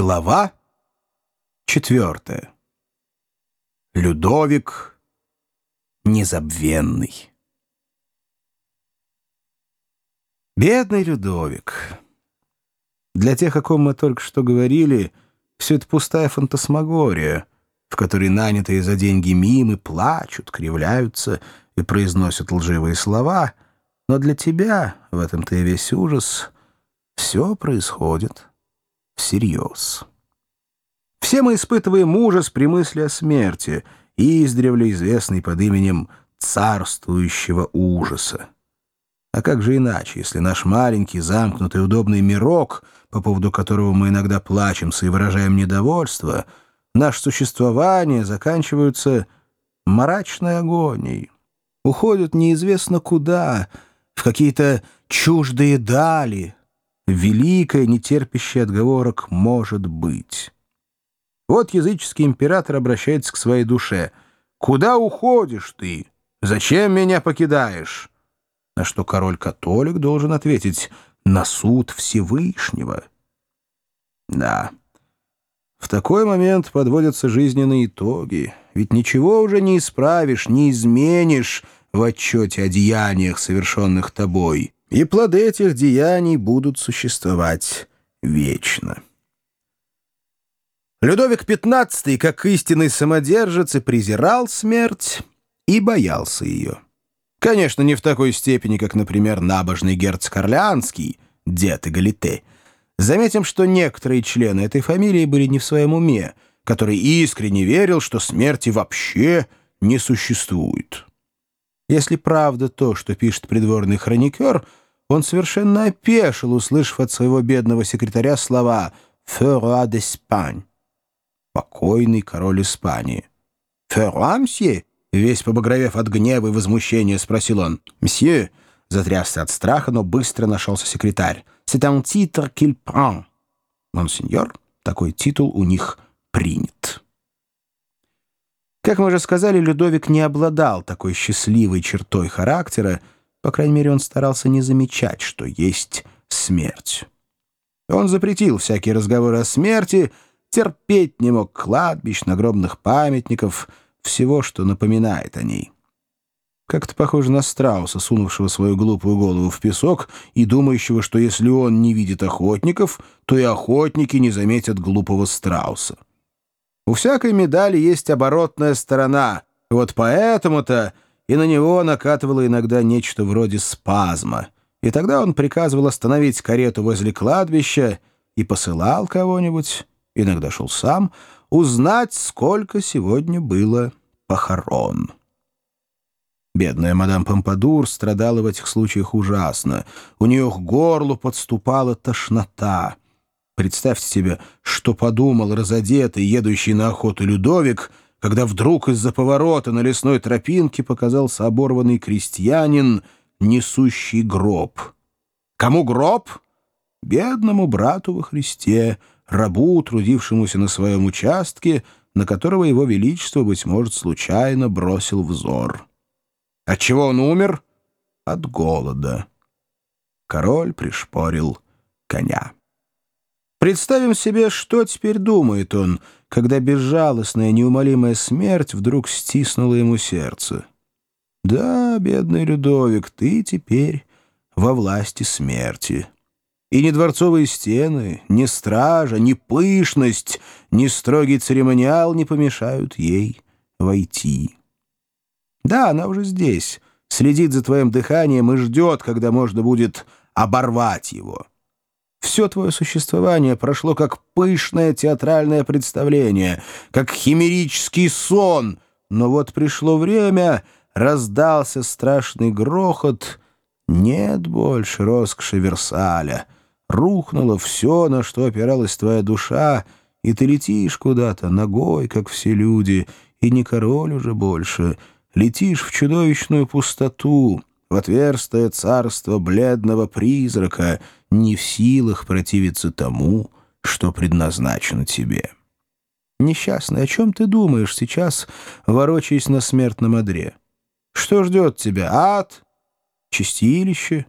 Глава четвертая. Людовик незабвенный. Бедный Людовик. Для тех, о ком мы только что говорили, все это пустая фантасмагория, в которой нанятые за деньги мимы плачут, кривляются и произносят лживые слова, но для тебя, в этом-то и весь ужас, все происходит всерьез. Все мы испытываем ужас при мысли о смерти, издревле известный под именем царствующего ужаса. А как же иначе, если наш маленький, замкнутый, удобный мирок, по поводу которого мы иногда плачемся и выражаем недовольство, наше существование заканчиваются мрачной агонией, уходят неизвестно куда, в какие-то чуждые дали, великое, нетерпящее отговорок «может быть». Вот языческий император обращается к своей душе. «Куда уходишь ты? Зачем меня покидаешь?» На что король-католик должен ответить «на суд Всевышнего». Да, в такой момент подводятся жизненные итоги, ведь ничего уже не исправишь, не изменишь в отчете о деяниях, совершенных тобой и плоды этих деяний будут существовать вечно. Людовик XV, как истинный самодержец, и презирал смерть и боялся ее. Конечно, не в такой степени, как, например, набожный герцог Орлеанский, дед Эгалите. Заметим, что некоторые члены этой фамилии были не в своем уме, который искренне верил, что смерти вообще не существует. Если правда то, что пишет придворный хроникер, он совершенно опешил, услышав от своего бедного секретаря слова «Феруа d'Espagne» — «покойный король Испании». «Феруа, мсье?» — весь побагровев от гнева и возмущения, спросил он. «Мсье?» — затрясся от страха, но быстро нашелся секретарь. «C'est un titre qu'il prend». «Монсеньор?» — такой титул у них принят. Как мы уже сказали, Людовик не обладал такой счастливой чертой характера, по крайней мере, он старался не замечать, что есть смерть. Он запретил всякие разговоры о смерти, терпеть не мог кладбищ, нагробных памятников, всего, что напоминает о ней. Как-то похоже на страуса, сунувшего свою глупую голову в песок и думающего, что если он не видит охотников, то и охотники не заметят глупого страуса. У всякой медали есть оборотная сторона. Вот поэтому-то и на него накатывало иногда нечто вроде спазма. И тогда он приказывал остановить карету возле кладбища и посылал кого-нибудь, иногда шел сам, узнать, сколько сегодня было похорон. Бедная мадам Помпадур страдала в этих случаях ужасно. У нее к горлу подступала тошнота — Представьте себе, что подумал разодетый, едущий на охоту Людовик, когда вдруг из-за поворота на лесной тропинке показался оборванный крестьянин, несущий гроб. Кому гроб? Бедному брату во Христе, рабу, трудившемуся на своем участке, на которого его величество, быть может, случайно бросил взор. От чего он умер? От голода. Король пришпорил коня. Представим себе, что теперь думает он, когда безжалостная неумолимая смерть вдруг стиснула ему сердце. Да, бедный Людовик, ты теперь во власти смерти. И ни дворцовые стены, ни стража, ни пышность, ни строгий церемониал не помешают ей войти. Да, она уже здесь, следит за твоим дыханием и ждет, когда можно будет оборвать его. Все твое существование прошло как пышное театральное представление, как химерический сон. Но вот пришло время, раздался страшный грохот. Нет больше роскоши Версаля. Рухнуло все, на что опиралась твоя душа, и ты летишь куда-то ногой, как все люди, и не король уже больше. Летишь в чудовищную пустоту, в отверстое царство бледного призрака, не в силах противиться тому, что предназначено тебе. Несчастный, о чем ты думаешь сейчас, ворочаясь на смертном одре? Что ждет тебя? Ад? Чистилище?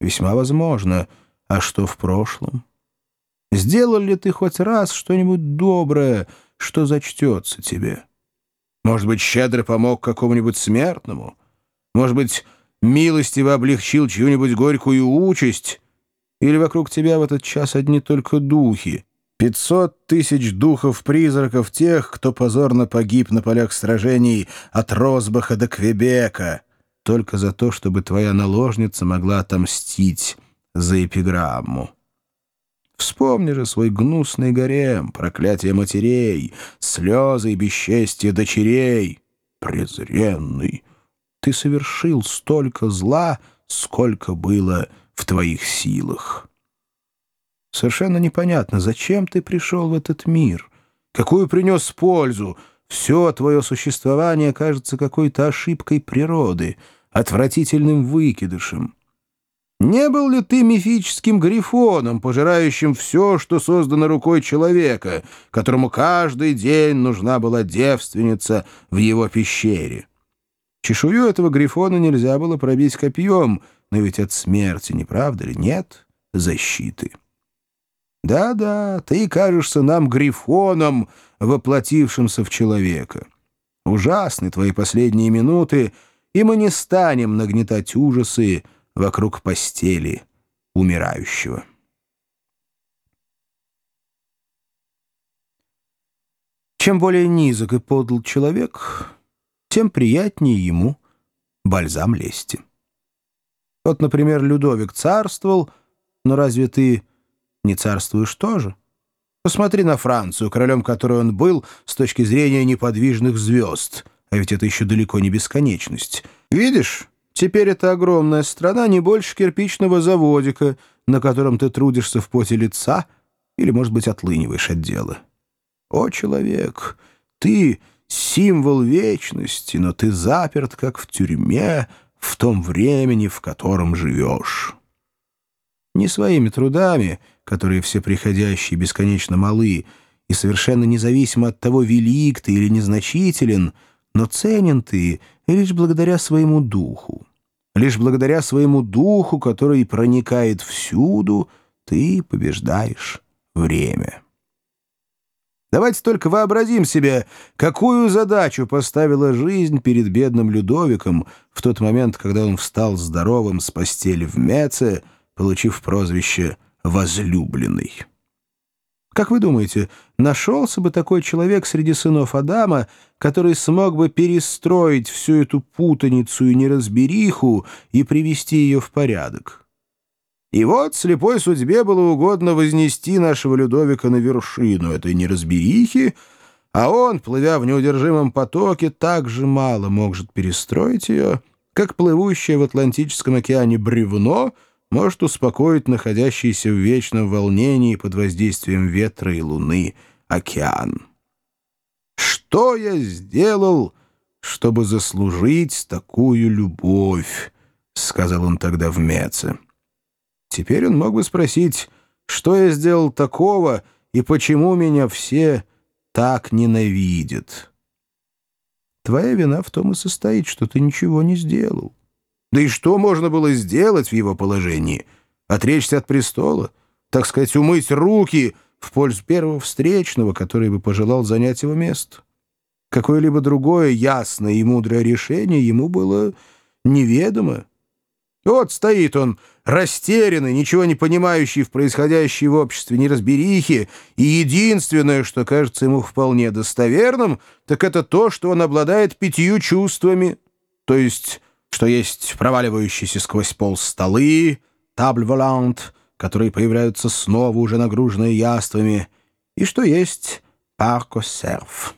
Весьма возможно. А что в прошлом? Сделал ли ты хоть раз что-нибудь доброе, что зачтется тебе? Может быть, щедро помог какому-нибудь смертному? Может быть, милостиво облегчил чью-нибудь горькую участь? Или вокруг тебя в этот час одни только духи? Пятьсот тысяч духов-призраков тех, кто позорно погиб на полях сражений от Росбаха до Квебека, только за то, чтобы твоя наложница могла отомстить за эпиграмму. Вспомни же свой гнусный гарем, проклятие матерей, слезы и бесчестие дочерей. Презренный, ты совершил столько зла, сколько было в твоих силах. Совершенно непонятно, зачем ты пришел в этот мир, какую принес пользу. Все твое существование кажется какой-то ошибкой природы, отвратительным выкидышем. Не был ли ты мифическим грифоном, пожирающим все, что создано рукой человека, которому каждый день нужна была девственница в его пещере? Чешую этого грифона нельзя было пробить копьем, но ведь от смерти, не правда ли, нет защиты? Да-да, ты кажешься нам грифоном, воплотившимся в человека. Ужасны твои последние минуты, и мы не станем нагнетать ужасы, вокруг постели умирающего. Чем более низок и подл человек, тем приятнее ему бальзам лести. Вот, например, Людовик царствовал, но разве ты не царствуешь тоже? Посмотри на Францию, королем которой он был с точки зрения неподвижных звезд, а ведь это еще далеко не бесконечность. Видишь, Теперь это огромная страна не больше кирпичного заводика, на котором ты трудишься в поте лица или, может быть, отлыниваешь от дела. О, человек, ты — символ вечности, но ты заперт, как в тюрьме, в том времени, в котором живешь. Не своими трудами, которые все приходящие бесконечно малы, и совершенно независимо от того, велик ты или незначителен, но ценен ты лишь благодаря своему духу. Лишь благодаря своему духу, который проникает всюду, ты побеждаешь время. Давайте только вообразим себе, какую задачу поставила жизнь перед бедным Людовиком в тот момент, когда он встал здоровым с постели в Меце, получив прозвище «возлюбленный». Как вы думаете, нашелся бы такой человек среди сынов Адама, который смог бы перестроить всю эту путаницу и неразбериху и привести ее в порядок? И вот слепой судьбе было угодно вознести нашего Людовика на вершину этой неразберихи, а он, плывя в неудержимом потоке, так же мало может перестроить ее, как плывущее в Атлантическом океане бревно — может успокоить находящийся в вечном волнении под воздействием ветра и луны океан. Что я сделал, чтобы заслужить такую любовь? — сказал он тогда в Меце. Теперь он мог бы спросить, что я сделал такого и почему меня все так ненавидят. Твоя вина в том и состоит, что ты ничего не сделал. Да и что можно было сделать в его положении? Отречься от престола? Так сказать, умыть руки в пользу первого встречного, который бы пожелал занять его место? Какое-либо другое ясное и мудрое решение ему было неведомо. Вот стоит он, растерянный, ничего не понимающий в происходящей в обществе неразберихи, и единственное, что кажется ему вполне достоверным, так это то, что он обладает пятью чувствами, то есть что есть проваливающиеся сквозь пол столы, табль-волант, которые появляются снова уже нагруженные яствами, и что есть парко-серф.